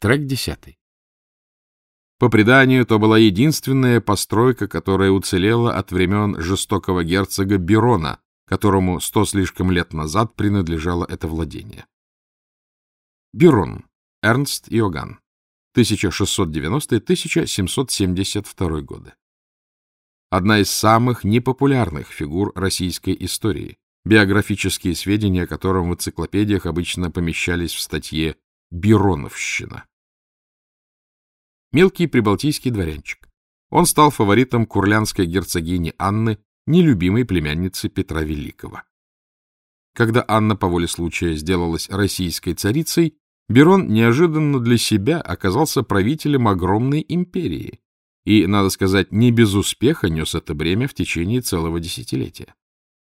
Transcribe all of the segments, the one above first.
Трек десятый. По преданию, то была единственная постройка, которая уцелела от времен жестокого герцога Бирона, которому сто слишком лет назад принадлежало это владение. Бирон. Эрнст Иоганн. 1690-1772 годы. Одна из самых непопулярных фигур российской истории, биографические сведения о котором в энциклопедиях обычно помещались в статье «Бироновщина». Мелкий прибалтийский дворянчик. Он стал фаворитом курлянской герцогини Анны, нелюбимой племянницы Петра Великого. Когда Анна по воле случая сделалась российской царицей, Берон неожиданно для себя оказался правителем огромной империи и, надо сказать, не без успеха нес это бремя в течение целого десятилетия.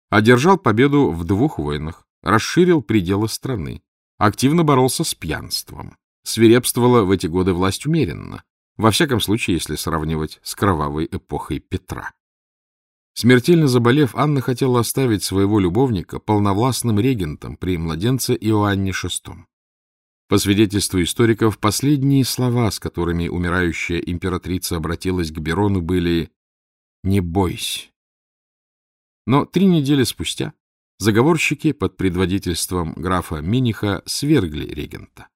Одержал победу в двух войнах, расширил пределы страны, активно боролся с пьянством, Свирепствовала в эти годы власть умеренно, во всяком случае, если сравнивать с кровавой эпохой Петра. Смертельно заболев, Анна хотела оставить своего любовника полновластным регентом при младенце Иоанне VI. По свидетельству историков, последние слова, с которыми умирающая императрица обратилась к Берону, были «Не бойся». Но три недели спустя заговорщики под предводительством графа Миниха свергли регента.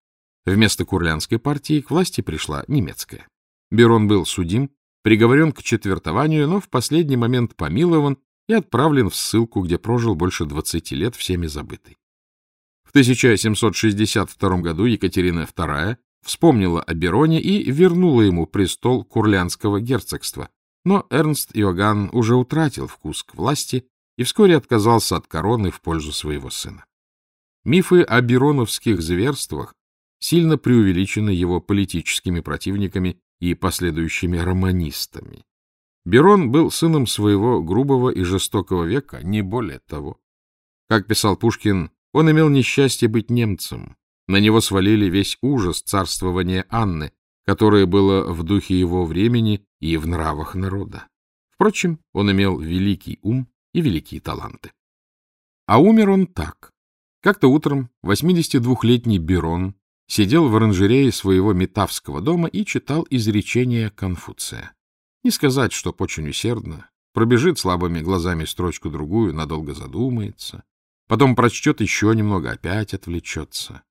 Вместо курлянской партии к власти пришла немецкая. Берон был судим, приговорен к четвертованию, но в последний момент помилован и отправлен в ссылку, где прожил больше 20 лет, всеми забытый. В 1762 году Екатерина II вспомнила о Бероне и вернула ему престол Курлянского герцогства, но Эрнст Иоганн уже утратил вкус к власти и вскоре отказался от короны в пользу своего сына. Мифы о бероновских зверствах сильно преувеличены его политическими противниками и последующими романистами. Берон был сыном своего грубого и жестокого века, не более того. Как писал Пушкин, он имел несчастье быть немцем. На него свалили весь ужас царствования Анны, которое было в духе его времени и в нравах народа. Впрочем, он имел великий ум и великие таланты. А умер он так. Как-то утром 82-летний Берон сидел в оранжерее своего метавского дома и читал изречения Конфуция. Не сказать, что очень усердно, пробежит слабыми глазами строчку-другую, надолго задумается, потом прочтет еще немного, опять отвлечется.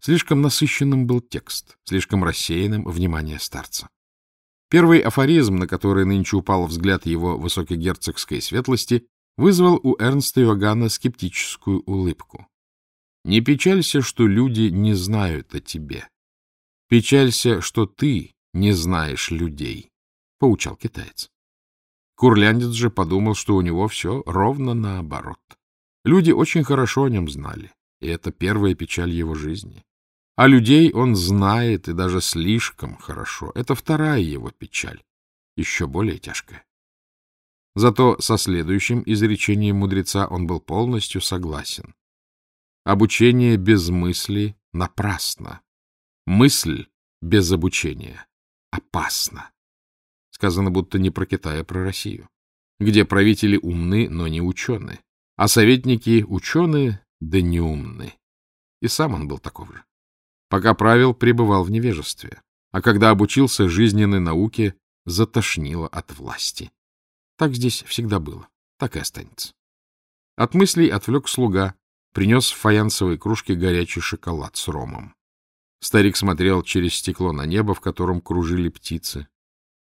Слишком насыщенным был текст, слишком рассеянным внимание старца. Первый афоризм, на который нынче упал взгляд его высокогерцогской светлости, вызвал у Эрнста Иоганна скептическую улыбку. Не печалься, что люди не знают о тебе. Печалься, что ты не знаешь людей, — поучал китаец. Курляндец же подумал, что у него все ровно наоборот. Люди очень хорошо о нем знали, и это первая печаль его жизни. А людей он знает, и даже слишком хорошо. Это вторая его печаль, еще более тяжкая. Зато со следующим изречением мудреца он был полностью согласен. Обучение без мысли напрасно. Мысль без обучения опасна. Сказано будто не про Китай, а про Россию, где правители умны, но не ученые, а советники ученые, да не умны. И сам он был таков же. Пока правил, пребывал в невежестве, а когда обучился жизненной науке, затошнило от власти. Так здесь всегда было, так и останется. От мыслей отвлек слуга, принес в фаянсовой кружке горячий шоколад с ромом. Старик смотрел через стекло на небо, в котором кружили птицы.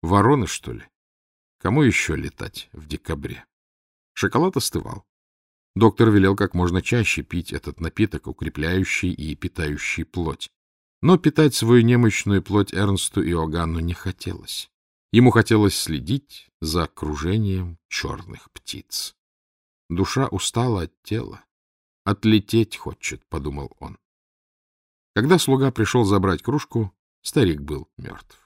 Вороны, что ли? Кому еще летать в декабре? Шоколад остывал. Доктор велел как можно чаще пить этот напиток, укрепляющий и питающий плоть. Но питать свою немощную плоть Эрнсту Оганну не хотелось. Ему хотелось следить за окружением черных птиц. Душа устала от тела. Отлететь хочет, — подумал он. Когда слуга пришел забрать кружку, старик был мертв.